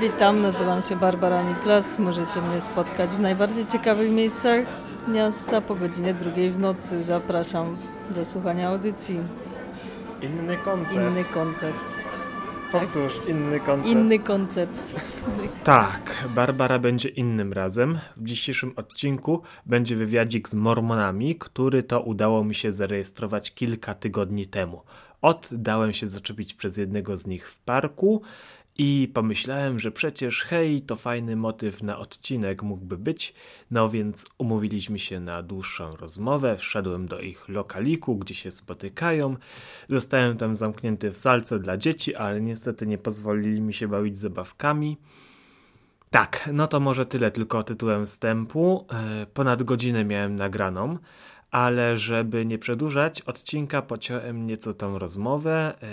Witam, nazywam się Barbara Miklas. Możecie mnie spotkać w najbardziej ciekawych miejscach miasta po godzinie drugiej w nocy. Zapraszam do słuchania audycji. Inny koncept. Inny koncept. Powtórz, inny koncept. Inny koncept. Tak, Barbara będzie innym razem. W dzisiejszym odcinku będzie wywiadzik z Mormonami, który to udało mi się zarejestrować kilka tygodni temu. Oddałem się zaczepić przez jednego z nich w parku i pomyślałem, że przecież hej, to fajny motyw na odcinek mógłby być, no więc umówiliśmy się na dłuższą rozmowę, wszedłem do ich lokaliku, gdzie się spotykają, zostałem tam zamknięty w salce dla dzieci, ale niestety nie pozwolili mi się bawić zabawkami. Tak, no to może tyle tylko tytułem wstępu. E, ponad godzinę miałem nagraną ale żeby nie przedłużać odcinka, pociąłem nieco tą rozmowę. E,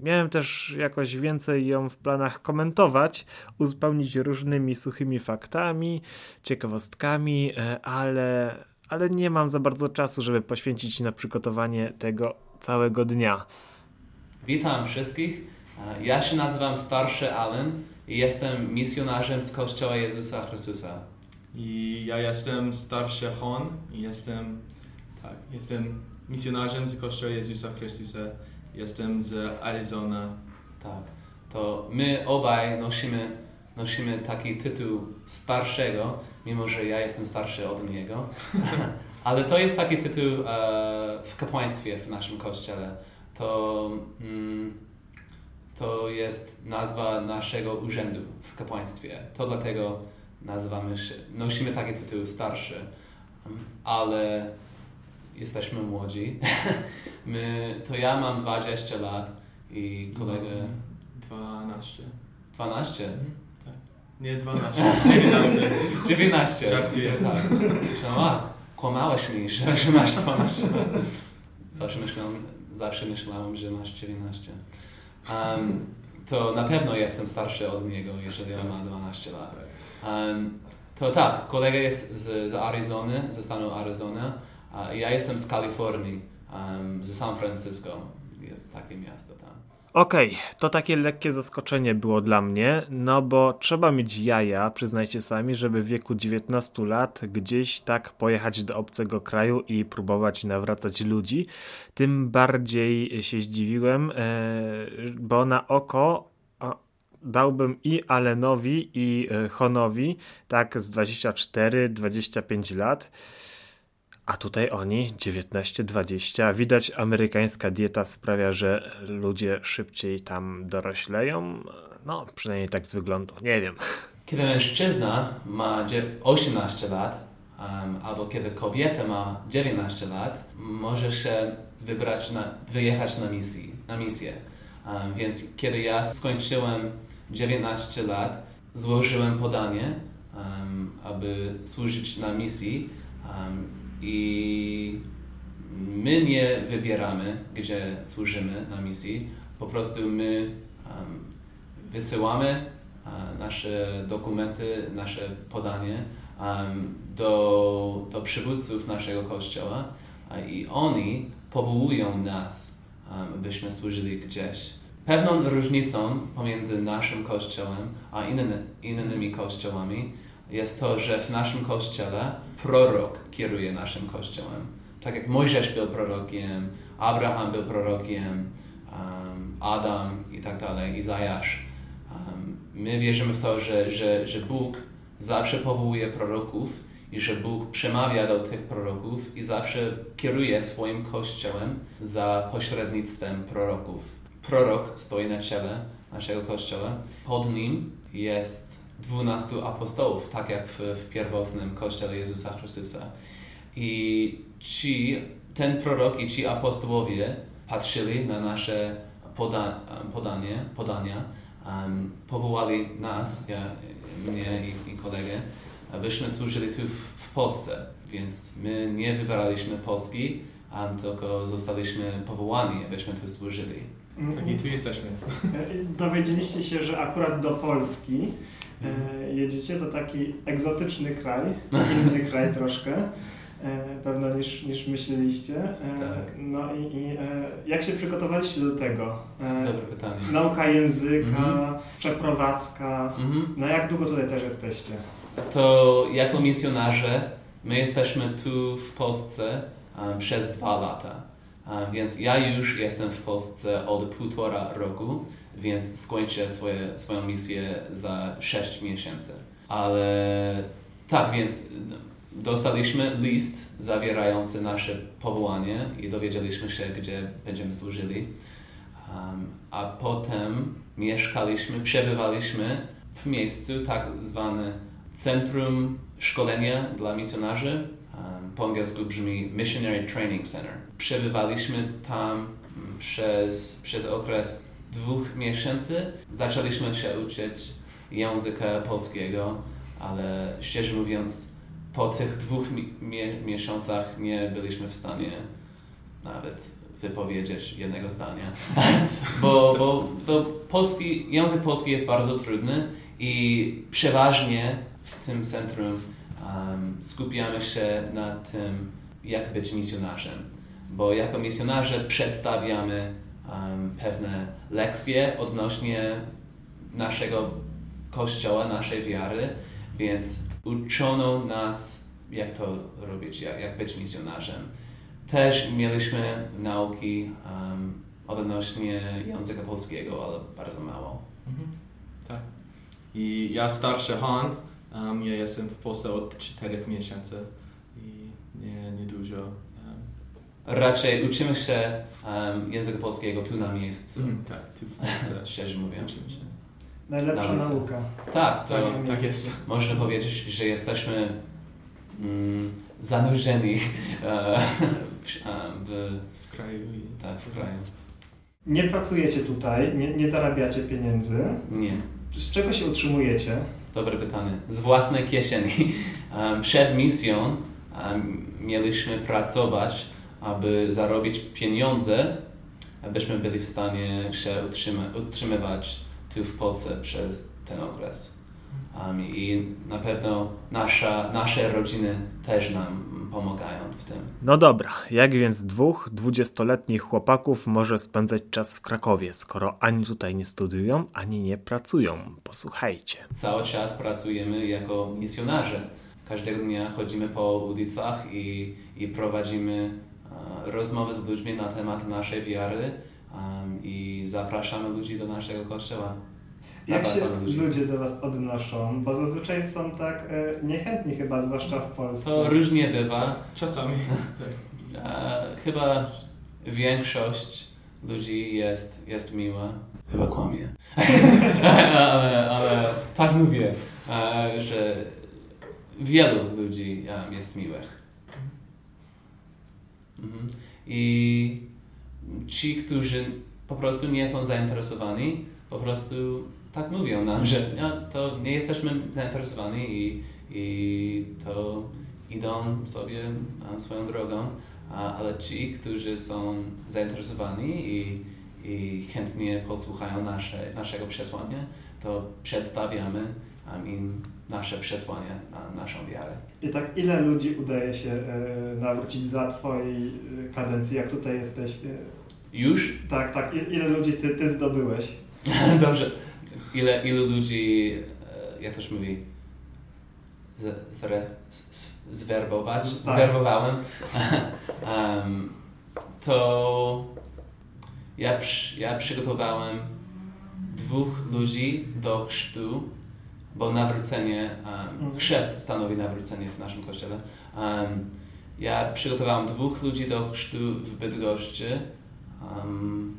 miałem też jakoś więcej ją w planach komentować, uzupełnić różnymi suchymi faktami, ciekawostkami, e, ale, ale nie mam za bardzo czasu, żeby poświęcić na przygotowanie tego całego dnia. Witam wszystkich. E, ja się nazywam Starszy Allen i jestem misjonarzem z Kościoła Jezusa Chrystusa. I ja jestem starszy Hon i jestem tak, jestem misjonarzem z Kościoła Jezusa Chrystusa. Jestem z Arizona. Tak, to my obaj nosimy, nosimy taki tytuł starszego, mimo że ja jestem starszy od niego. Ale to jest taki tytuł e, w kapłaństwie w naszym kościele. To, mm, to jest nazwa naszego urzędu w kapłaństwie. To dlatego nazywamy się, nosimy taki tytuł starszy. Ale jesteśmy młodzi. My, to ja mam 20 lat i kolega... 12. 12? Mhm, tak. Nie 12, 19. 19. Żartuję. Tak. Że, kłamałeś mi, że, że masz 12 lat. Zawsze myślałem, zawsze myślałem, że masz 19. Um, to na pewno jestem starszy od niego, jeżeli on ma 12 lat. Um, to tak, kolega jest z, z Arizony, ze stanu Arizona. Ja jestem z Kalifornii, um, z San Francisco. Jest takie miasto tam. Okej, okay, to takie lekkie zaskoczenie było dla mnie, no bo trzeba mieć jaja, przyznajcie sami, żeby w wieku 19 lat gdzieś tak pojechać do obcego kraju i próbować nawracać ludzi. Tym bardziej się zdziwiłem, e, bo na oko dałbym i Alenowi i e, Honowi tak z 24-25 lat. A tutaj oni 19-20. Widać, amerykańska dieta sprawia, że ludzie szybciej tam dorośleją. No, przynajmniej tak z wyglądu. Nie wiem. Kiedy mężczyzna ma 18 lat, um, albo kiedy kobieta ma 19 lat, może się wybrać na, wyjechać na, misji, na misję. Um, więc kiedy ja skończyłem 19 lat, złożyłem podanie, um, aby służyć na misji. I my nie wybieramy, gdzie służymy na misji. Po prostu my um, wysyłamy uh, nasze dokumenty, nasze podanie um, do, do przywódców naszego kościoła i oni powołują nas, byśmy służyli gdzieś. Pewną różnicą pomiędzy naszym kościołem a inny, innymi kościołami jest to, że w naszym kościele prorok kieruje naszym kościołem. Tak jak Mojżesz był prorokiem, Abraham był prorokiem, um, Adam i tak dalej, Izajasz. Um, my wierzymy w to, że, że, że Bóg zawsze powołuje proroków i że Bóg przemawia do tych proroków i zawsze kieruje swoim kościołem za pośrednictwem proroków. Prorok stoi na czele naszego kościoła. Pod nim jest dwunastu apostołów, tak jak w, w pierwotnym Kościele Jezusa Chrystusa. I ci, ten prorok i ci apostołowie patrzyli na nasze poda, podanie, podania, um, powołali nas, ja, mnie i, i kolegę, abyśmy służyli tu w, w Polsce. Więc my nie wybraliśmy Polski, a tylko zostaliśmy powołani, abyśmy tu służyli. Tak i tu jesteśmy. Dowiedzieliście się, że akurat do Polski jedziecie, to taki egzotyczny kraj, inny kraj troszkę. e, pewno niż, niż myśleliście. E, Tak. No i, i e, jak się przygotowaliście do tego? E, Dobre pytanie. Nauka języka, Mhm. przeprowadzka. Mhm. No jak długo tutaj też jesteście? To jako misjonarze my jesteśmy tu w Polsce um, przez dwa lata. Um, więc ja już jestem w Polsce od półtora roku, więc skończę swoje, swoją misję za sześć miesięcy. Ale tak, więc dostaliśmy list zawierający nasze powołanie i dowiedzieliśmy się, gdzie będziemy służyli. Um, a potem mieszkaliśmy, przebywaliśmy w miejscu tak zwane Centrum Szkolenia dla Misjonarzy. Um, po angielsku brzmi Missionary Training Center. Przebywaliśmy tam mm, przez, przez okres dwóch miesięcy. Zaczęliśmy się uczyć języka polskiego, ale szczerze mówiąc, po tych dwóch mi- mie- miesiącach nie byliśmy w stanie nawet wypowiedzieć jednego zdania. bo, bo to polski, język polski jest bardzo trudny i przeważnie w tym centrum um, skupiamy się na tym, jak być misjonarzem. Bo jako misjonarze przedstawiamy pewne lekcje odnośnie naszego kościoła, naszej wiary, więc uczono nas, jak to robić, jak, jak być misjonarzem. Też mieliśmy nauki um, odnośnie języka polskiego, ale bardzo mało. Mhm. Tak. I ja starszy Han, um, ja jestem w Polsce od 4 miesięcy i nie, nie dużo. Raczej uczymy się um, języka polskiego tu na miejscu, tak, tu w Polsce. szczerze mówiąc. Najlepsza Nawet. nauka. Tak, to Tak, tak jest. można powiedzieć, że jesteśmy mm, zanurzeni e, w, em, w, W kraju i tak, w kraju. Nie pracujecie tutaj, nie, nie zarabiacie pieniędzy. Nie. Z czego się utrzymujecie? Dobre pytanie. Z własnej kieszeni. Um, przed misją um, mieliśmy pracować, aby zarobić pieniądze, abyśmy byli w stanie się utrzyma, utrzymywać tu w Polsce przez ten okres. Um, I na pewno nasza, nasze rodziny też nam pomagają w tym. No dobra, jak więc dwóch dwudziestoletnich chłopaków może spędzać czas w Krakowie, skoro ani tutaj nie studiują, ani nie pracują? Posłuchajcie. Cały czas pracujemy jako misjonarze. Każdego dnia chodzimy po ulicach i, i prowadzimy rozmowy z ludźmi na temat naszej wiary i zapraszamy ludzi do naszego kościoła. Jak się ludzi. ludzie do Was odnoszą? Bo zazwyczaj są tak e, niechętni chyba, zwłaszcza w Polsce. To różnie bywa. Czasami. tak. E, chyba większość ludzi jest, jest miła. Chyba kłamie. ale, ale tak mówię, e, że wielu ludzi jest miłych. Mhm. I ci, którzy po prostu nie są zainteresowani, po prostu tak mówią nam, że ja, to nie jesteśmy zainteresowani i, i to idą sobie swoją drogą, ale ci, którzy są zainteresowani i, i chętnie posłuchają nasze, naszego przesłania, to przedstawiamy im nasze przesłanie, em, naszą wiarę. I tak ile ludzi udaje się e, nawrócić za Twojej e, kadencji, jak tutaj jesteś? E, Już tak, tak. Ile ludzi Ty, ty zdobyłeś? Dobrze. Ile, ilu ludzi, e, jak toż mówi, z, zre, z, zwerbować? Z- tak. Zwerbowałem. Em, to ja, ja przygotowałem dwóch ludzi do chrztu, bo nawrócenie, um, Mhm. chrzest stanowi nawrócenie w naszym kościele. Em, ja przygotowałem dwóch ludzi do chrztu w Bydgoszczy. Um,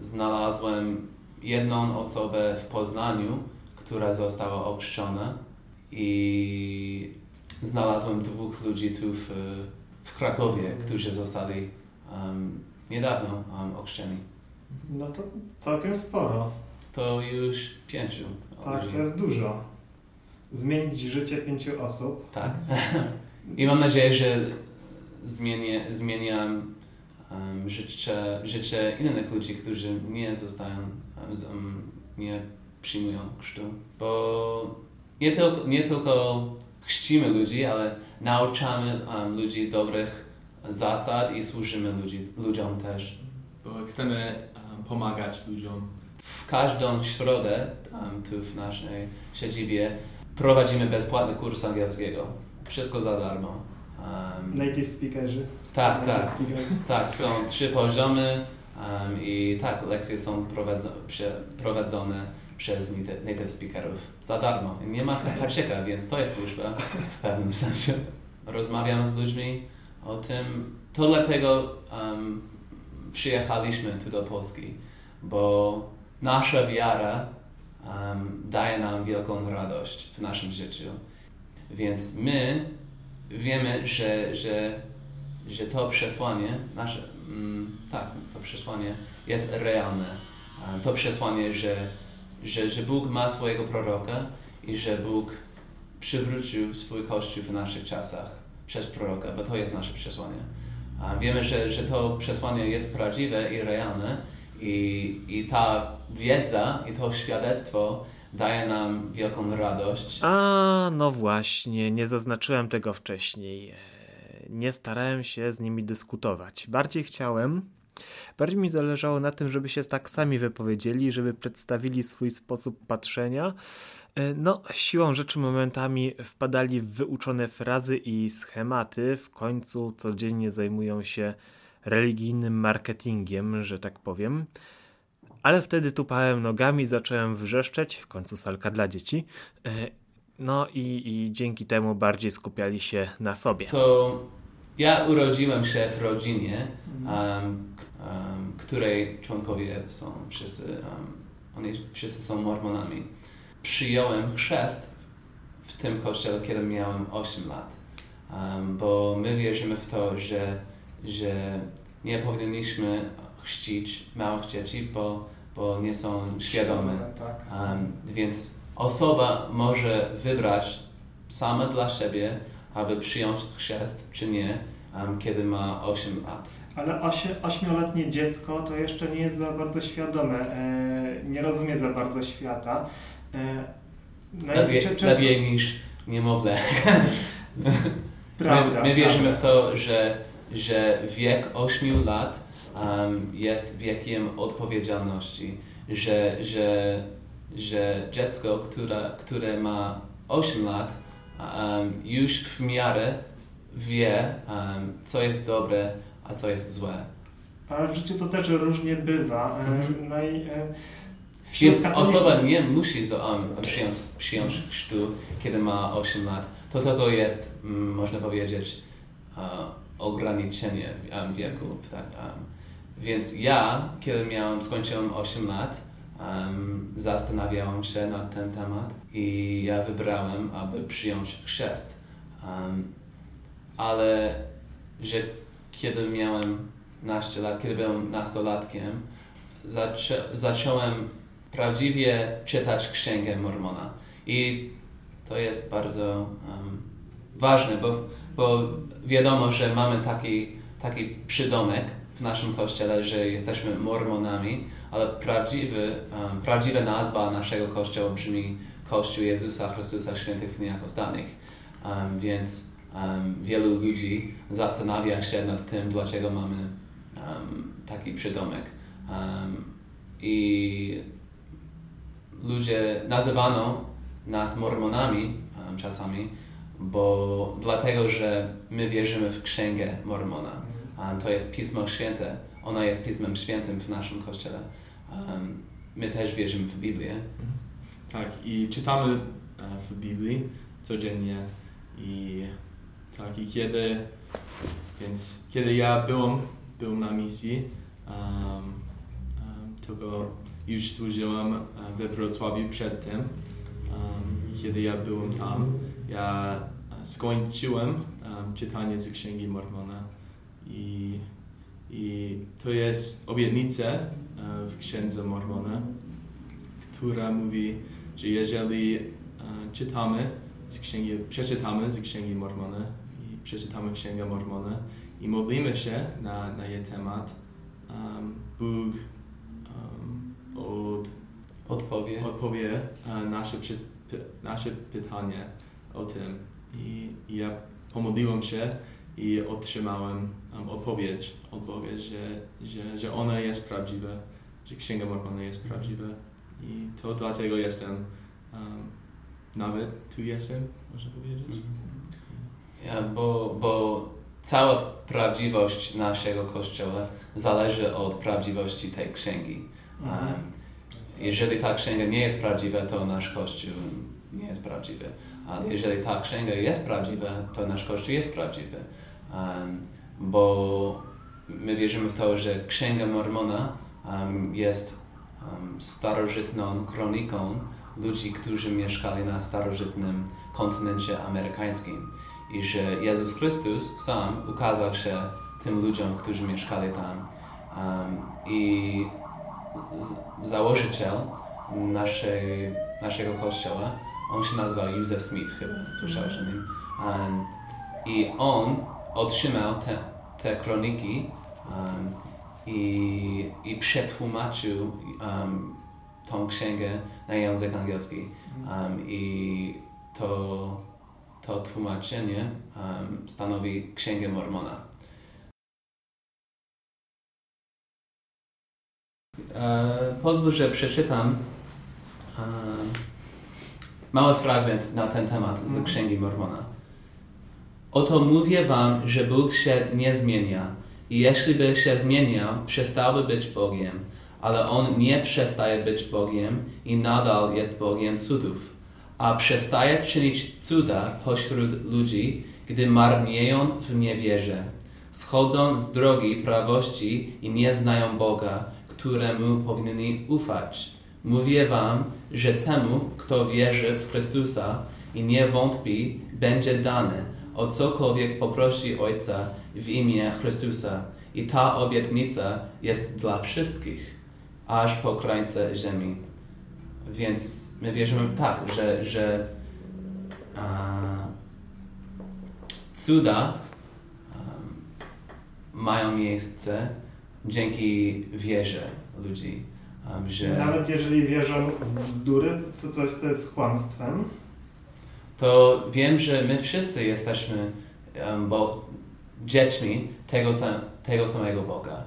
znalazłem jedną osobę w Poznaniu, która została ochrzczona i znalazłem dwóch ludzi tu w, w Krakowie, którzy zostali um, niedawno um, ochrzczeni. No to całkiem sporo. To już pięciu Tak, to jest dużo. Zmienić życie pięciu osób. Tak. I mam nadzieję, że zmienię, zmieniam um, życie, życie innych ludzi, którzy nie zostają, um, nie przyjmują chrztu. Bo nie tylko, nie tylko chrzcimy ludzi, ale nauczamy um, ludzi dobrych zasad i służymy ludzi, ludziom też. Bo chcemy um, pomagać ludziom. W każdą środę um, tu w naszej siedzibie prowadzimy bezpłatny kurs angielskiego. Wszystko za darmo. Um, Native speakerzy. tak, Native tak. speakers. Tak, są trzy poziomy um, i tak, lekcje są prowadzo prze prowadzone przez native, native speakerów za darmo. Nie ma haczyka, więc to jest służba w pewnym sensie. Rozmawiam z ludźmi o tym. To dlatego um, przyjechaliśmy tu do Polski, bo nasza wiara um, daje nam wielką radość w naszym życiu. Więc my wiemy, że, że, że to przesłanie, nasze, mm, tak, to przesłanie jest realne. Um, To przesłanie, że, że, że Bóg ma swojego proroka i że Bóg przywrócił swój Kościół w naszych czasach przez proroka, bo to jest nasze przesłanie. Um, Wiemy, że, że to przesłanie jest prawdziwe i realne i, i ta wiedza i to świadectwo daje nam wielką radość. A, no właśnie, nie zaznaczyłem tego wcześniej. E, Nie starałem się z nimi dyskutować. Bardziej chciałem, bardziej mi zależało na tym, żeby się tak sami wypowiedzieli, żeby przedstawili swój sposób patrzenia. E, No, siłą rzeczy momentami wpadali w wyuczone frazy i schematy, w końcu codziennie zajmują się religijnym marketingiem, że tak powiem. Ale wtedy tupałem nogami, zacząłem wrzeszczeć, w końcu salka dla dzieci. E, No i, i dzięki temu bardziej skupiali się na sobie. To ja urodziłem się w rodzinie, um, um, której członkowie są wszyscy, um, oni wszyscy są mormonami. Przyjąłem chrzest w tym kościele, kiedy miałem 8 lat, bo my wierzymy w to, że, że nie powinniśmy chrzcić małych dzieci, bo, bo nie są świadome. Um, więc osoba może wybrać sama dla siebie, aby przyjąć chrzest czy nie, um, kiedy ma 8 lat. Ale osie, ośmioletnie dziecko to jeszcze nie jest za bardzo świadome, e, nie rozumie za bardzo świata. E, no Lepiej, często- lepiej niż niemowlę. Prawda, my, my wierzymy prawda. w to, że, że wiek 8 lat um, jest wiekiem odpowiedzialności, że, że, że dziecko, które, które ma 8 lat, um, już w miarę wie, um, co jest dobre, a co jest złe. Ale w życiu to też różnie bywa. Mhm. No i, e, Więc osoba nie musi za- um, przyjąć, przyjąć chrztu, kiedy ma 8 lat. To tylko jest, mm, można powiedzieć, uh, ograniczenie um, wieku. Tak, um. Więc ja, kiedy miałem, skończyłem 8 lat, um, zastanawiałem się nad ten temat i ja wybrałem, aby przyjąć chrzest. Um, ale że kiedy miałem 12 lat, kiedy byłem nastolatkiem, zaczę, zacząłem prawdziwie czytać Księgę Mormona. I to jest bardzo um, ważne, bo, bo wiadomo, że mamy taki, taki przydomek w naszym kościele, że jesteśmy Mormonami, ale prawdziwy, um, prawdziwa nazwa naszego kościoła brzmi Kościół Jezusa Chrystusa Świętych w dniach ostatnich. Um, więc um, wielu ludzi zastanawia się nad tym, dlaczego mamy taki przydomek. I ludzie nazywano nas Mormonami czasami, bo dlatego, że my wierzymy w Księgę Mormona. Um, to jest Pismo Święte. Ona jest Pismem Świętym w naszym kościele. Um, my też wierzymy w Biblię. Tak, i czytamy e, w Biblii codziennie i tak, i kiedy, więc kiedy ja byłem, byłem na misji, um, już służyłem e, we Wrocławiu przed tym, um, kiedy ja byłem tam, ja skończyłem um, czytanie z Księgi Mormona i, i to jest obietnica w Księdze Mormona, która mówi, że jeżeli czytamy z księgi, przeczytamy z Księgi Mormona i przeczytamy Księgę Mormona i modlimy się na, na jej temat, Bóg od, Odpowie. odpowie e, nasze, przy, py, nasze pytanie o tym, i, i ja pomodliłem się i otrzymałem um, odpowiedź od Boga, że, że, że ona jest prawdziwa, że Księga Mormona jest prawdziwa i to dlatego jestem, um, nawet tu jestem, można powiedzieć. Mhm. Ja, bo, bo cała prawdziwość naszego Kościoła zależy od prawdziwości tej księgi. Um, jeżeli ta księga nie jest prawdziwa, to nasz Kościół nie jest prawdziwy. Ale jeżeli ta księga jest prawdziwa, to nasz Kościół jest prawdziwy. Um, bo my wierzymy w to, że Księga Mormona um, jest um, starożytną kroniką ludzi, którzy mieszkali na starożytnym kontynencie amerykańskim. I że Jezus Chrystus sam ukazał się tym ludziom, którzy mieszkali tam. Um, I założyciel naszej, naszego kościoła, on się nazywał Józef Smith chyba, słyszałeś o nim. Um, I on otrzymał te, te kroniki um, i, i przetłumaczył um, tą księgę na język angielski. Um, I to, to tłumaczenie um, stanowi Księgę Mormona. E, pozwól, że przeczytam e, mały fragment na ten temat z Księgi Mormona. Oto mówię wam, że Bóg się nie zmienia. I jeśli by się zmieniał, przestałby być Bogiem, ale On nie przestaje być Bogiem i nadal jest Bogiem cudów, a przestaje czynić cuda pośród ludzi, gdy marnieją w niewierze, schodzą z drogi prawości i nie znają Boga, któremu powinni ufać. Mówię wam, że temu, kto wierzy w Chrystusa i nie wątpi, będzie dane, o cokolwiek poprosi Ojca w imię Chrystusa. I ta obietnica jest dla wszystkich, aż po krańce ziemi. Więc my wierzymy tak, że, że a, cuda um, mają miejsce dzięki wierze ludzi. Że Nawet jeżeli wierzą w bzdury, co coś, co jest kłamstwem, to wiem, że my wszyscy jesteśmy um, bo dziećmi tego, sam, tego samego Boga.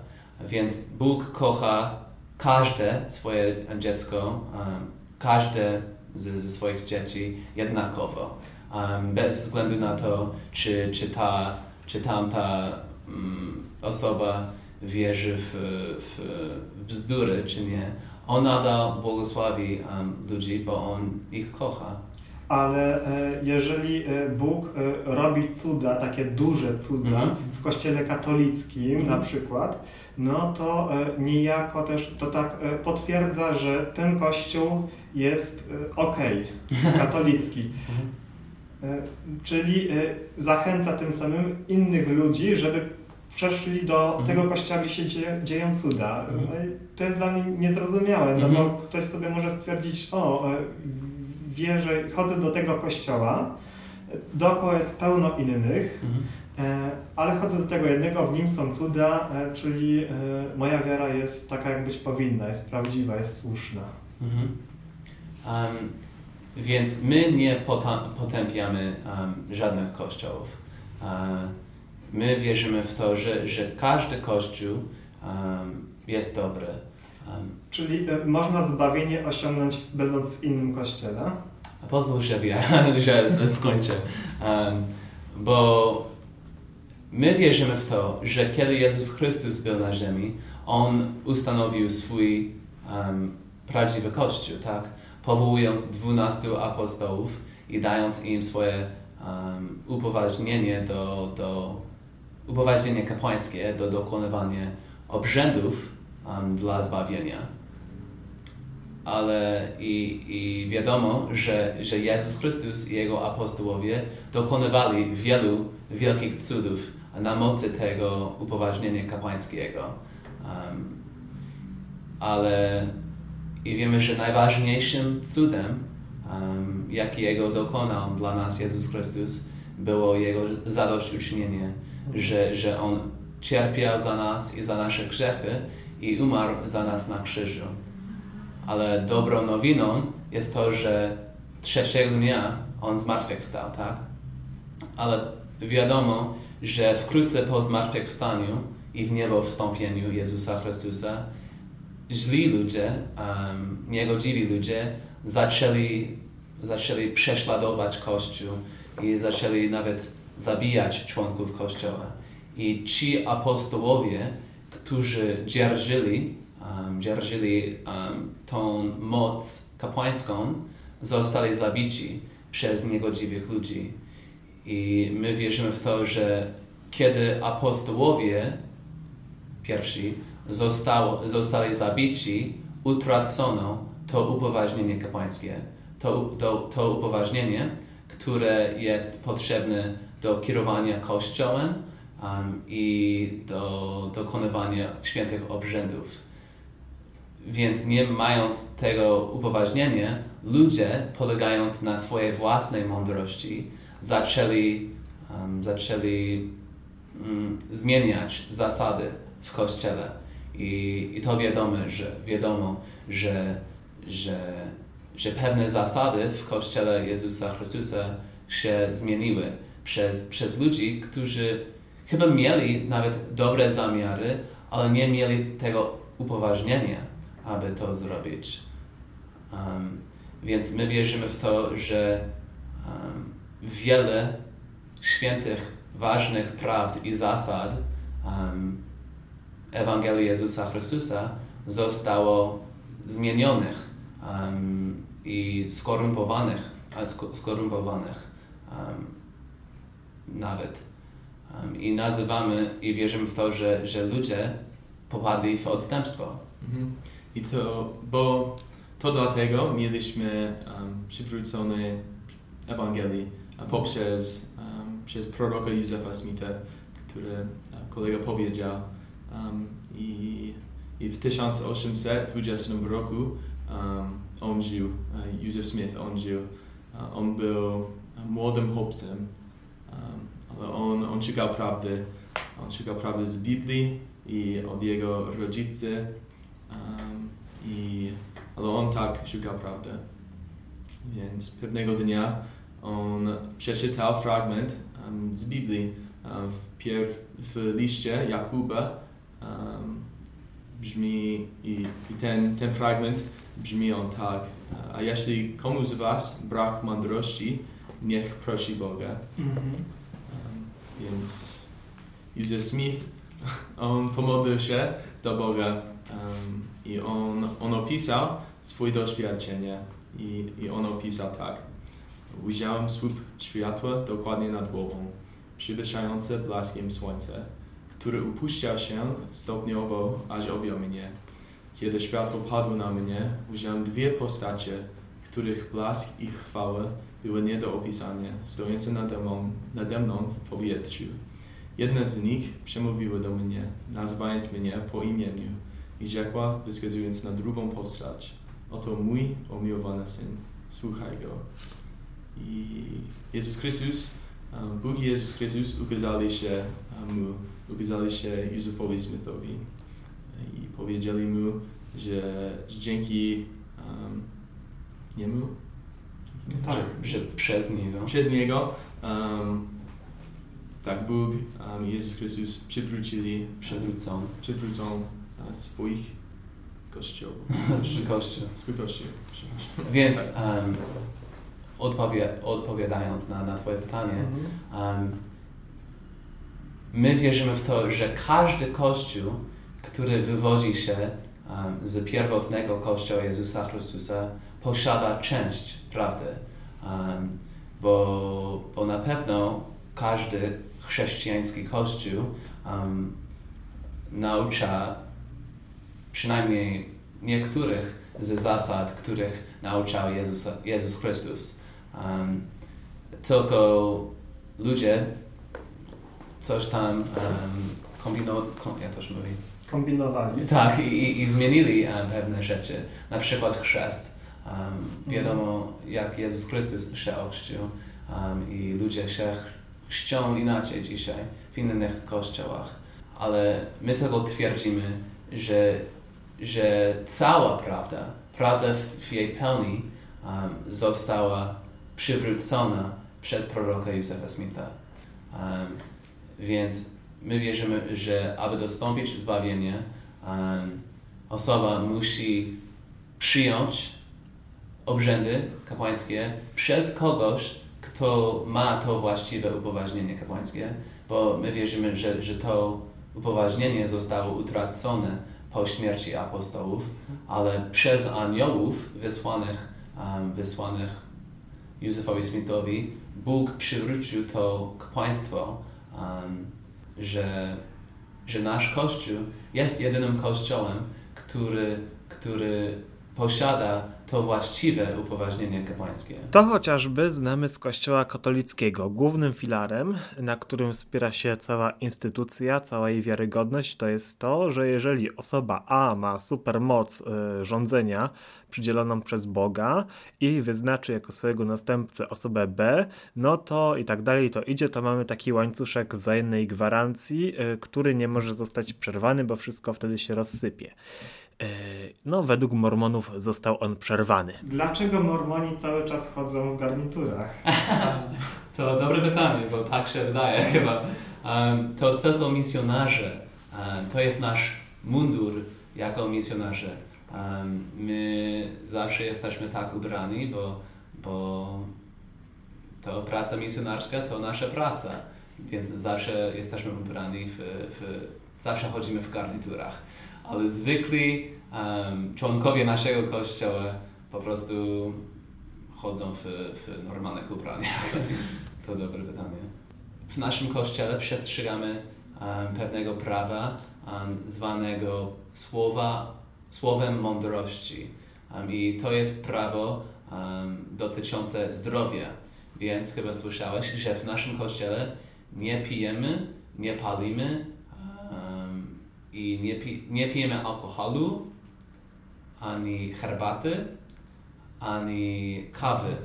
Więc Bóg kocha każde swoje dziecko, um, każde z, ze swoich dzieci jednakowo. Um, bez względu na to, czy, czy ta, czy tamta um, osoba wierzy w, w, bzdury, czy nie. On nadal błogosławi um, ludzi, bo On ich kocha. ale e, jeżeli e, Bóg e, robi cuda, takie duże cuda Mhm. w kościele katolickim Mhm. na przykład, no to e, niejako też to tak e, potwierdza, że ten kościół jest e, okej, katolicki. E, Czyli zachęca tym samym innych ludzi, żeby przeszli do Mhm. tego kościoła, gdzie się dzieje, dzieją cuda. Mhm. No i to jest dla mnie niezrozumiałe, no Mhm. bo ktoś sobie może stwierdzić, o, e, wierzę, chodzę do tego kościoła, dookoła jest pełno innych, Mhm. e, ale chodzę do tego jednego, w nim są cuda, e, czyli moja wiara jest taka, jak być powinna, jest prawdziwa, jest słuszna. Mhm. Um, więc my nie potępiamy um, żadnych kościołów. Uh, my wierzymy w to, że, że każdy kościół um, jest dobry. Um, Czyli e, można zbawienie osiągnąć będąc w innym kościele. pozwól, że, ja, że skończę. Um, bo my wierzymy w to, że kiedy Jezus Chrystus był na ziemi, On ustanowił swój prawdziwy Kościół, tak? Powołując dwunastu apostołów i dając im swoje um, upoważnienie do, do upoważnienie kapłańskie do dokonywania obrzędów um, dla zbawienia. Ale i, i wiadomo, że, że Jezus Chrystus i Jego apostołowie dokonywali wielu wielkich cudów na mocy tego upoważnienia kapłańskiego. Um, ale i wiemy, że najważniejszym cudem, um, jakiego dokonał dla nas Jezus Chrystus, było Jego zadośćuczynienie, że, że On cierpiał za nas i za nasze grzechy i umarł za nas na krzyżu. Ale dobrą nowiną jest to, że trzeciego dnia On zmartwychwstał, tak? ale wiadomo, że wkrótce po zmartwychwstaniu i w niebo wstąpieniu Jezusa Chrystusa źli ludzie, um, niegodziwi ludzie zaczęli, zaczęli prześladować Kościół i zaczęli nawet zabijać członków Kościoła. I ci apostołowie, którzy dzierżyli, um, dzierżyli um, tą moc kapłańską, zostali zabici przez niegodziwych ludzi. I my wierzymy w to, że kiedy apostołowie pierwsi zostało, zostali zabici, utracono to upoważnienie kapłańskie. To, to, to upoważnienie, które jest potrzebne do kierowania Kościołem um, i do dokonywania świętych obrzędów. Więc nie mając tego upoważnienia, ludzie, polegając na swojej własnej mądrości, zaczęli, um, zaczęli um, zmieniać zasady w Kościele. I, i to wiadomo, że, wiadomo że, że, że pewne zasady w Kościele Jezusa Chrystusa się zmieniły przez, przez ludzi, którzy chyba mieli nawet dobre zamiary, ale nie mieli tego upoważnienia, aby to zrobić. Um, więc my wierzymy w to, że um, wiele świętych, ważnych prawd i zasad um, Ewangelii Jezusa Chrystusa zostało zmienionych um, i skorumpowanych, skorumpowanych um, nawet. Um, I nazywamy i wierzymy w to, że, że ludzie popadli w odstępstwo. Mhm. I to, bo to dlatego mieliśmy um, przywrócone Ewangelii poprzez um, przez proroka Józefa Smitha, który kolega powiedział, Um, i, I w 1820 roku um, on żył, uh, Józef Smith, on żył. On był młodym chłopcem, um, ale on, on szukał prawdy. On szukał prawdy z Biblii i od jego rodziców. Um, i, ale on tak szukał prawdy. Więc pewnego dnia on przeczytał fragment um, z Biblii um, w, w liście Jakuba um, brzmi i, i, ten, ten fragment brzmi on tak. A jeśli komuś z Was brak mądrości, niech prosi Boga. Mm -hmm. um, więc Józef Smith, on pomodlił się do Boga um, i on, on opisał swoje doświadczenie i, i on opisał tak. Ujrzałem słup światła dokładnie nad głową, przywyższające blaskiem słońca który upuszczał się stopniowo, aż objął mnie. Kiedy światło padło na mnie, ujrzałem dwie postacie, których blask i chwała były nie do opisania, stojące nade mną, nade mną w powietrzu. Jedna z nich przemówiła do mnie, nazywając mnie po imieniu i rzekła, wskazując na drugą postać, oto mój umiłowany Syn, słuchaj Go. I Jezus Chrystus, Bóg i Jezus Chrystus ukazali się mu ukazali się Józefowi Smithowi i powiedzieli mu, że dzięki um, niemu, tak. przez niego, przez niego um, tak Bóg um, Jezus Chrystus przywrócili, przywrócą, przywrócą uh, swoich kościołów. Swój kościół. Swój kościół. Więc um, odpowie, odpowiadając na, na Twoje pytanie, um, My wierzymy w to, że każdy Kościół, który wywodzi się um, z pierwotnego Kościoła Jezusa Chrystusa, posiada część prawdy. Um, bo, bo na pewno każdy chrześcijański Kościół um, naucza przynajmniej niektórych z zasad, których nauczał Jezus, Jezus Chrystus. Um, tylko ludzie coś tam um, kombinowali, jak to mówi? Kombinowali. Tak, i, i zmienili um, pewne rzeczy. Na przykład chrzest. Um, wiadomo, jak Jezus Chrystus się ochrzcił um, i ludzie się chrzczą inaczej dzisiaj w innych kościołach. Ale my tylko twierdzimy, że, że cała prawda, prawda w, w jej pełni um, została przywrócona przez proroka Józefa Smitha. Więc my wierzymy, że aby dostąpić zbawienia, um, osoba musi przyjąć obrzędy kapłańskie przez kogoś, kto ma to właściwe upoważnienie kapłańskie, bo my wierzymy, że, że to upoważnienie zostało utracone po śmierci apostołów, ale przez aniołów wysłanych, um, wysłanych Józefowi Smithowi, Bóg przywrócił to kapłaństwo, um, że, że nasz Kościół jest jedynym Kościołem, który, który posiada to właściwe upoważnienie kapłańskie. To chociażby znamy z Kościoła katolickiego. Głównym filarem, na którym wspiera się cała instytucja, cała jej wiarygodność, to jest to, że jeżeli osoba A ma supermoc y, rządzenia przydzieloną przez Boga i wyznaczy jako swojego następcę osobę B, no to i tak dalej to idzie, to mamy taki łańcuszek wzajemnej gwarancji, y, który nie może zostać przerwany, bo wszystko wtedy się rozsypie. E, no, według Mormonów został on przerwany. Dlaczego Mormoni cały czas chodzą w garniturach? to dobre pytanie, bo tak się wydaje chyba. Um, to tylko misjonarze. Um, to jest nasz mundur jako misjonarze. Um, my zawsze jesteśmy tak ubrani, bo, bo to praca misjonarska to nasza praca. Więc zawsze jesteśmy ubrani w, w zawsze chodzimy w garniturach ale zwykli um, członkowie naszego kościoła po prostu chodzą w, w normalnych ubraniach. to dobre pytanie. W naszym kościele przestrzegamy um, pewnego prawa um, zwanego słowa, słowem mądrości. I to jest prawo dotyczące zdrowia. Więc chyba słyszałeś, że w naszym kościele nie pijemy, nie palimy, i nie, pi, nie pijemy alkoholu, ani herbaty, ani kawy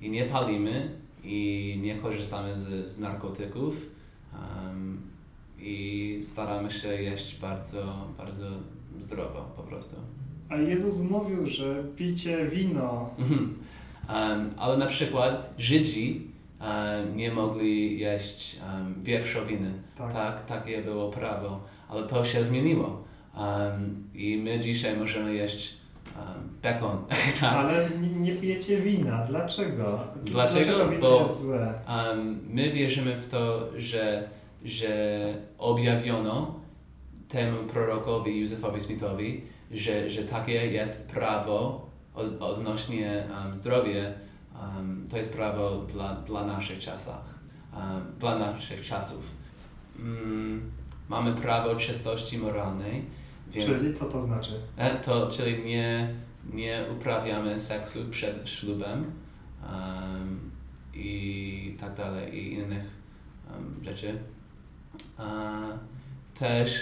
i nie palimy i nie korzystamy z, z narkotyków um, i staramy się jeść bardzo, bardzo zdrowo po prostu. A Jezus mówił, że picie wino. um, ale na przykład Żydzi um, nie mogli jeść um, wieprzowiny. Tak. tak, takie było prawo ale to się zmieniło. Um, I my dzisiaj możemy jeść um, bekon. tak. Ale nie pijecie wina. Dlaczego? Dlaczego? Dlaczego Bo um, my wierzymy w to, że, że objawiono temu prorokowi Józefowi Smithowi, że, że takie jest prawo od, odnośnie um, zdrowia. To jest prawo dla, dla naszych czasach, dla naszych czasów. Um, mamy prawo czystości moralnej. Więc, czyli co to znaczy? E, to, czyli nie, nie uprawiamy seksu przed ślubem um, i tak dalej, i innych um, rzeczy. też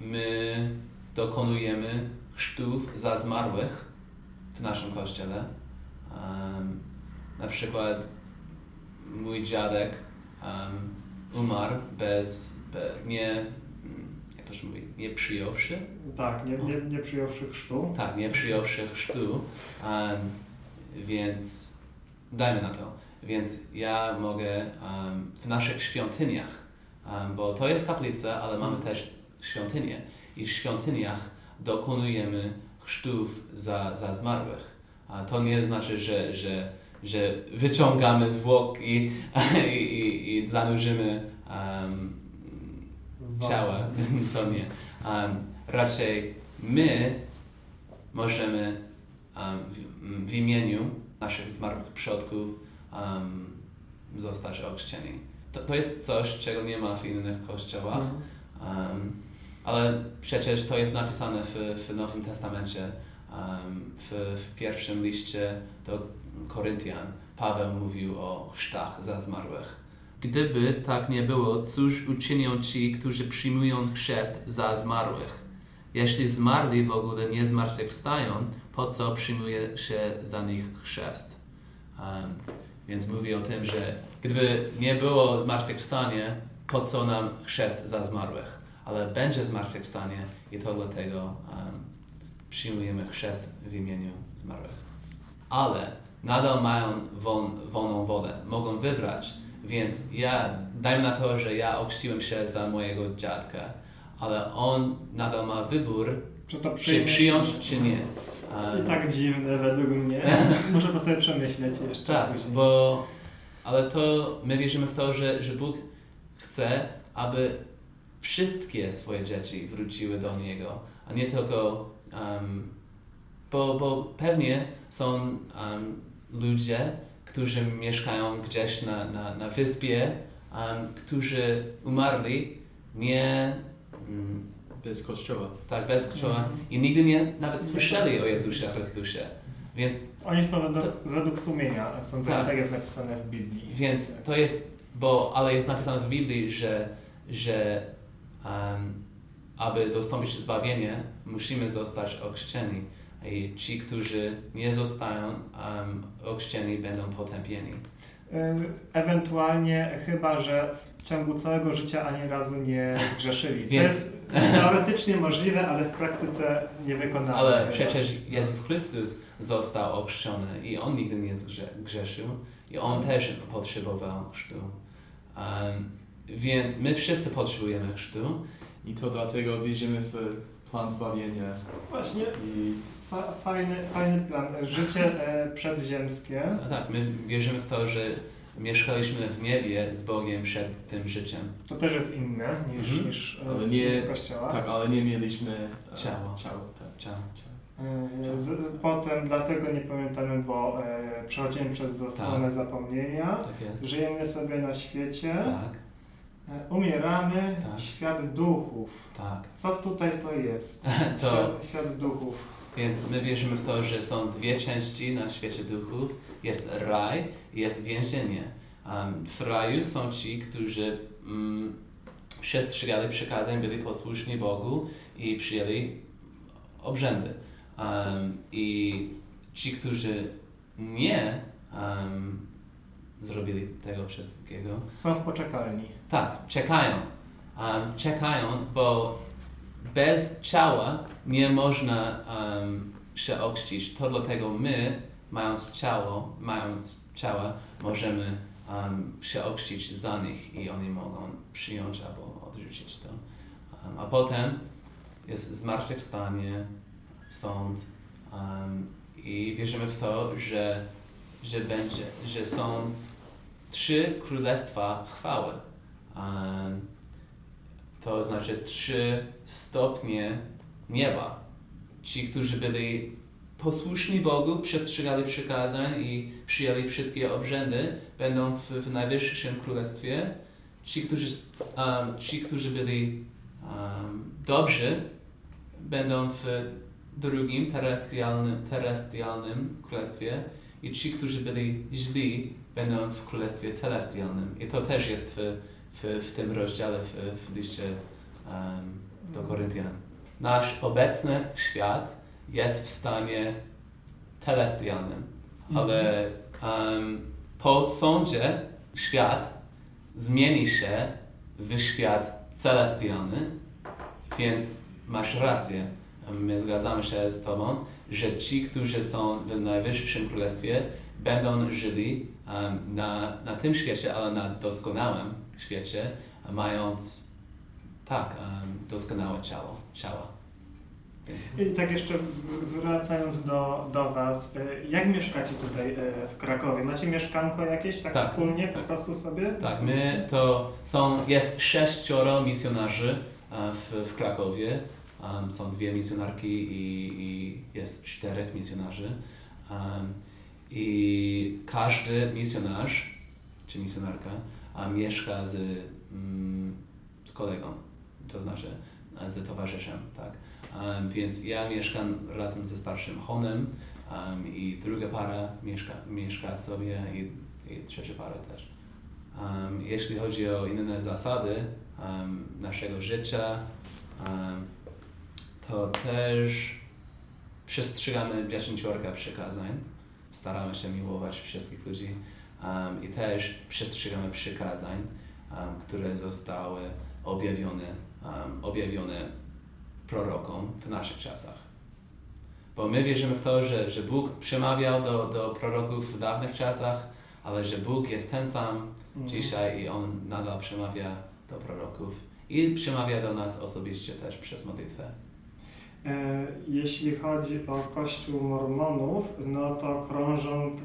my dokonujemy chrztów za zmarłych w naszym kościele. Um, na przykład mój dziadek um, umarł bez nie, mm, jak to się mówi, nie przyjąwszy? Tak, nie, nie, nie przyjąwszy chrztu. Tak, nie przyjąwszy chrztu, um, więc dajmy na to. Więc ja mogę um, w naszych świątyniach, um, bo to jest kaplica, ale mamy mhm. też świątynię i w świątyniach dokonujemy chrztów za, za zmarłych. A to nie znaczy, że, że, że wyciągamy zwłoki i, i, i zanurzymy um, ciała, to nie. Um, raczej my możemy um, w, w, imieniu naszych zmarłych przodków um, zostać ochrzczeni. To, to jest coś, czego nie ma w innych kościołach, um, ale przecież to jest napisane w, w Nowym Testamencie, w, w pierwszym liście do Koryntian. Paweł mówił o chrztach za zmarłych. Gdyby tak nie było, cóż uczynią ci, którzy przyjmują chrzest za zmarłych? Jeśli zmarli w ogóle nie zmartwychwstają, po co przyjmuje się za nich chrzest? Um, więc mówi o tym, że gdyby nie było zmartwychwstanie, po co nam chrzest za zmarłych? Ale będzie zmartwychwstanie i to dlatego um, przyjmujemy chrzest w imieniu zmarłych. Ale nadal mają wol, wolną wolę, mogą wybrać. Więc ja, dajmy na to, że ja ochrzciłem się za mojego dziadka, ale on nadal ma wybór, Czy czy przyjąć, czy nie. I tak dziwne według mnie. Muszę to sobie przemyśleć jeszcze Tak, później. bo ale to my wierzymy w to, że, że Bóg chce, aby wszystkie swoje dzieci wróciły do Niego, a nie tylko um, bo, bo pewnie są um, ludzie, którzy mieszkają gdzieś na, na, na wyspie, um, którzy umarli nie um, Bez kościoła. tak bez kościoła i nigdy nie nawet słyszeli o Jezusie Chrystusie. Więc Oni są według, według sumienia, sądzę, Tak. tak jest napisane w Biblii. Więc to jest, bo, ale jest napisane w Biblii, że, że um, aby dostąpić zbawienie, musimy zostać ochrzczeni. I ci, którzy nie zostają um, ochrzczeni, będą potępieni. Ewentualnie chyba, że w ciągu całego życia ani razu nie zgrzeszyli. Co Więc- jest teoretycznie możliwe, ale w praktyce niewykonalne. Ale przecież Jezus Chrystus został ochrzczony i On nigdy nie zgrze- grzeszył i On też potrzebował chrztu. Um, więc my wszyscy potrzebujemy chrztu. I to dlatego wierzymy w plan zbawienia. Właśnie I fa fajny, fajny plan. Życie e, przedziemskie. No tak, my wierzymy w to, że mieszkaliśmy w niebie z Bogiem przed tym życiem. To też jest inne niż, Mhm. niż e, Ale nie- kościoła. tak, ale nie mieliśmy e, Ciało. ciało tak. Ciao. E, Z, potem dlatego nie pamiętamy, bo e, przechodzimy przez zasłonę Tak. zapomnienia. Tak jest. Żyjemy sobie na świecie. Tak, E, Umieramy. Tak. Świat duchów. tak. Co tutaj to jest? To, Świat, świat duchów. Więc my wierzymy w to, że są dwie części na świecie duchów. Jest raj i jest więzienie. Um, w raju są ci, którzy mm, przestrzegali przykazań, byli posłuszni Bogu i przyjęli obrzędy. Um, I ci, którzy nie um, zrobili tego wszystkiego, Są w poczekalni. Tak, czekają. Um, czekają, bo bez ciała nie można um, się ochrzcić. To dlatego my, mając ciało, mając ciała, możemy um, się ochrzcić za nich i oni mogą przyjąć albo odrzucić to. Um, a potem jest zmartwychwstanie, sąd um, i wierzymy w to, że, że będzie, że są trzy królestwa chwały. Um, to znaczy trzy stopnie nieba. Ci, którzy byli posłuszni Bogu, przestrzegali przykazań i przyjęli wszystkie obrzędy, będą w, w najwyższym królestwie. Ci, którzy, um, ci, którzy byli um, dobrzy, będą w drugim, terestrialnym, terestrialnym królestwie i ci, którzy byli źli, będą w królestwie celestialnym. I to też jest w, w, w tym rozdziale w, w liście um, do Koryntian. Nasz obecny świat jest w stanie celestialnym, ale um, po sądzie świat zmieni się w świat celestialny, więc masz rację. My zgadzamy się z Tobą, że ci, którzy są w najwyższym królestwie, będą żyli um, na, na tym świecie, ale na doskonałym świecie, mając tak, um, doskonałe ciało, ciała. Więc, I tak jeszcze wracając do, do Was, e, jak mieszkacie tutaj e, w Krakowie? Macie mieszkanko jakieś tak, Tak, wspólnie po tak. prostu sobie? tak, my to są, jest sześcioro misjonarzy e, w, w Krakowie. Um, są dwie misjonarki i, i jest czterech misjonarzy. Um, I każdy misjonarz, czy misjonarka, a mieszka z, mm, z kolegą, to znaczy e, z towarzyszem, tak. Um, więc ja mieszkam razem ze starszym Honem um, i druga para mieszka, mieszka sobie i, i trzecia para też. Um, jeśli chodzi o inne zasady naszego życia, to też przestrzegamy dziesięciorga przykazań. Staramy się miłować wszystkich ludzi um, i też przestrzegamy przykazań, um, które zostały objawione, um, objawione prorokom w naszych czasach. Bo my wierzymy w to, że, że Bóg przemawiał do, do proroków w dawnych czasach, ale że Bóg jest ten sam Mhm. dzisiaj i On nadal przemawia do proroków i przemawia do nas osobiście też przez modlitwę. E, Jeśli chodzi o Kościół Mormonów, no to krążą,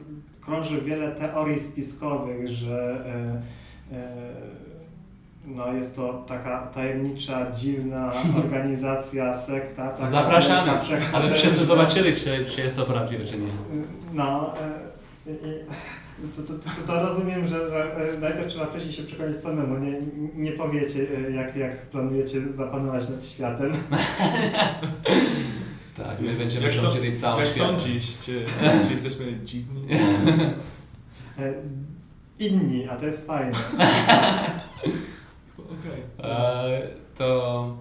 krąży wiele teorii spiskowych, że e, e, no jest to taka tajemnicza, dziwna organizacja, sekta. taka Zapraszamy, aby wszyscy zobaczyli, czy, czy jest to prawdziwe, czy nie. No, i, to, to, to, to rozumiem, że, że e, najpierw trzeba wcześniej się przekonać samemu. Nie, nie powiecie, e, jak, jak planujecie zapanować nad światem. Tak, my będziemy Jak, so, rządzili całym jak światem. sądzisz, czy, czy jesteśmy dziwni? E, Inni, a to jest fajne. Okej. E, to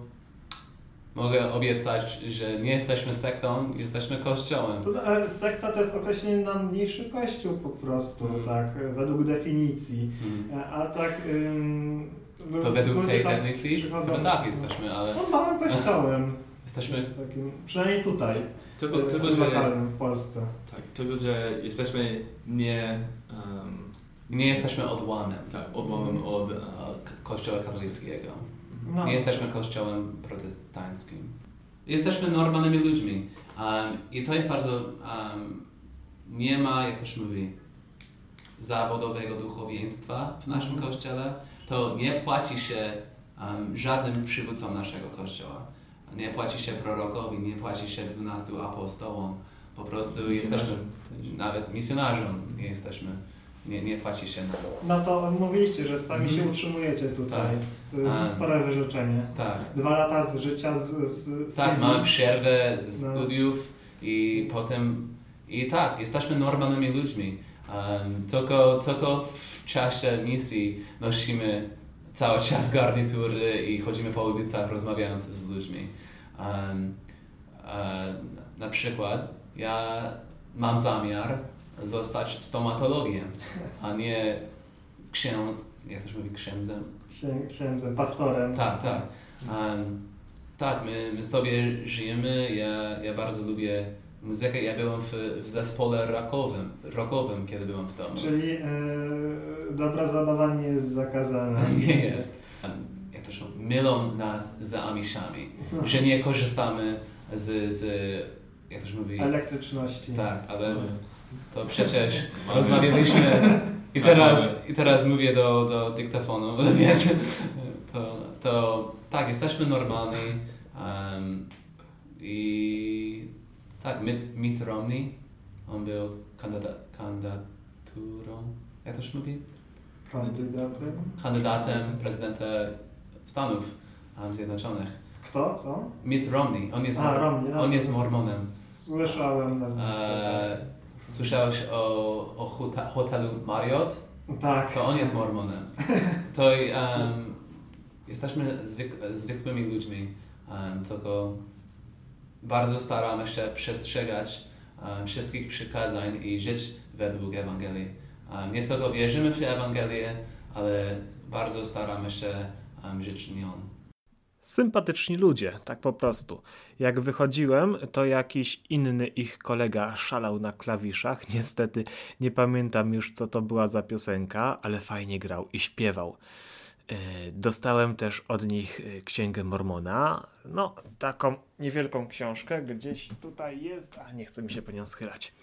mogę obiecać, że nie jesteśmy sektą, jesteśmy kościołem. To, e, sekta to jest określenie na mniejszy kościół po prostu, Mm. tak, według definicji. Mm. A tak... ym, To według tej tak definicji? przychodzą- Chyba tak jesteśmy, ale No małym kościołem. jesteśmy... Takim, przynajmniej tutaj, Tylko, e, tylko, że, lokalnym w Polsce. tak, tylko, że jesteśmy nie... Um, Nie jesteśmy odłamem tak, odłamem od... e, kościoła katolickiego. No. Nie jesteśmy kościołem protestanckim. Jesteśmy normalnymi ludźmi. Um, I to jest bardzo... Um, nie ma, jak się mówi, zawodowego duchowieństwa w naszym Mhm. kościele. To nie płaci się um, żadnym przywódcom naszego kościoła. Nie płaci się prorokowi, nie płaci się dwunastu apostołom. Po prostu jesteśmy, nawet misjonarzom nie jesteśmy, nie, nie płaci się na No to mówiliście, że sami się Mhm. utrzymujecie tutaj. Tak. To jest A. spore wyrzeczenie. Tak. Dwa lata z życia z, z Tak, CV. mamy przerwę ze No. studiów i potem i tak, jesteśmy normalnymi ludźmi. Um, tylko, tylko w czasie misji nosimy cały czas garnitury i chodzimy po ulicach rozmawiając z ludźmi. Um, e, na przykład ja mam zamiar zostać stomatologiem, a nie księ... jak to się mówi, księdzem? Księ- Księdzem, pastorem. Tak, tak. Um, tak, my, my sobie żyjemy. Ja, ja bardzo lubię muzykę. Ja byłem w, w zespole rockowym, rockowym, kiedy byłem w domu. Czyli e, dobra zabawa nie jest zakazana. Nie jest. Um, jak to się mylą nas z Amishami, że nie korzystamy z, z jak to się mówi? Elektryczności. Tak, ale No. to przecież rozmawialiśmy i teraz, i teraz mówię do, do dyktafonu, więc to, to tak, jesteśmy normalni um, i tak, Mitt, Mitt Romney, on był kandydaturą, jak to się mówi? Kandydatem. Kandydatem prezydenta Stanów um, Zjednoczonych. Kto? Kto? Mitt Romney, on jest, A, Romney. On jest mormonem. Słyszałem nazwisko. E, słyszałeś o, o hota- hotelu Marriott? tak. To on jest mormonem. To um, jesteśmy zwyk, zwykłymi ludźmi, um, tylko bardzo staramy się przestrzegać um, wszystkich przykazań i żyć według Ewangelii. Um, nie tylko wierzymy w Ewangelię, ale bardzo staramy się um, żyć nią. Sympatyczni ludzie, tak po prostu. Jak wychodziłem, to jakiś inny ich kolega szalał na klawiszach. Niestety nie pamiętam już, co to była za piosenka, ale fajnie grał i śpiewał. E, Dostałem też od nich e, Księgę Mormona. No, taką niewielką książkę, gdzieś tutaj jest, a nie chce mi się po nią schylać.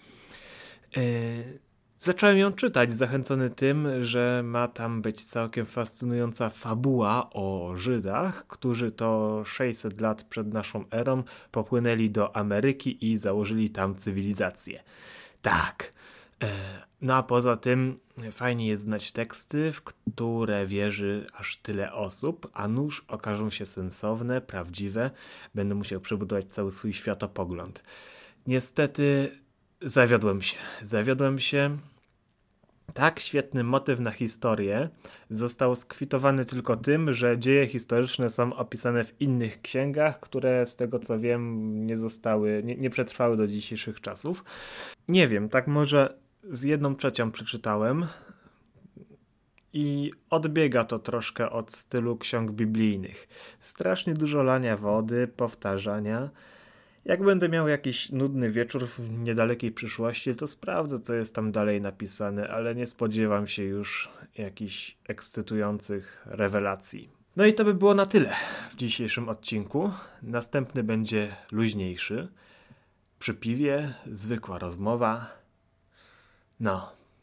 Zacząłem ją czytać, zachęcony tym, że ma tam być całkiem fascynująca fabuła o Żydach, którzy to 600 lat przed naszą erą popłynęli do Ameryki i założyli tam cywilizację. Tak. E, No a poza tym fajnie jest znać teksty, w które wierzy aż tyle osób, a nuż okażą się sensowne, prawdziwe. Będę musiał przebudować cały swój światopogląd. Niestety zawiodłem się. Zawiodłem się. Tak świetny motyw na historię został skwitowany tylko tym, że dzieje historyczne są opisane w innych księgach, które z tego co wiem nie zostały, nie, nie przetrwały do dzisiejszych czasów. Nie wiem, tak może z jedną trzecią przeczytałem i odbiega to troszkę od stylu ksiąg biblijnych. Strasznie dużo lania wody, powtarzania. Jak będę miał jakiś nudny wieczór w niedalekiej przyszłości, to sprawdzę, co jest tam dalej napisane, ale nie spodziewam się już jakichś ekscytujących rewelacji. No i to by było na tyle w dzisiejszym odcinku. Następny będzie luźniejszy. Przy piwie, zwykła rozmowa. No,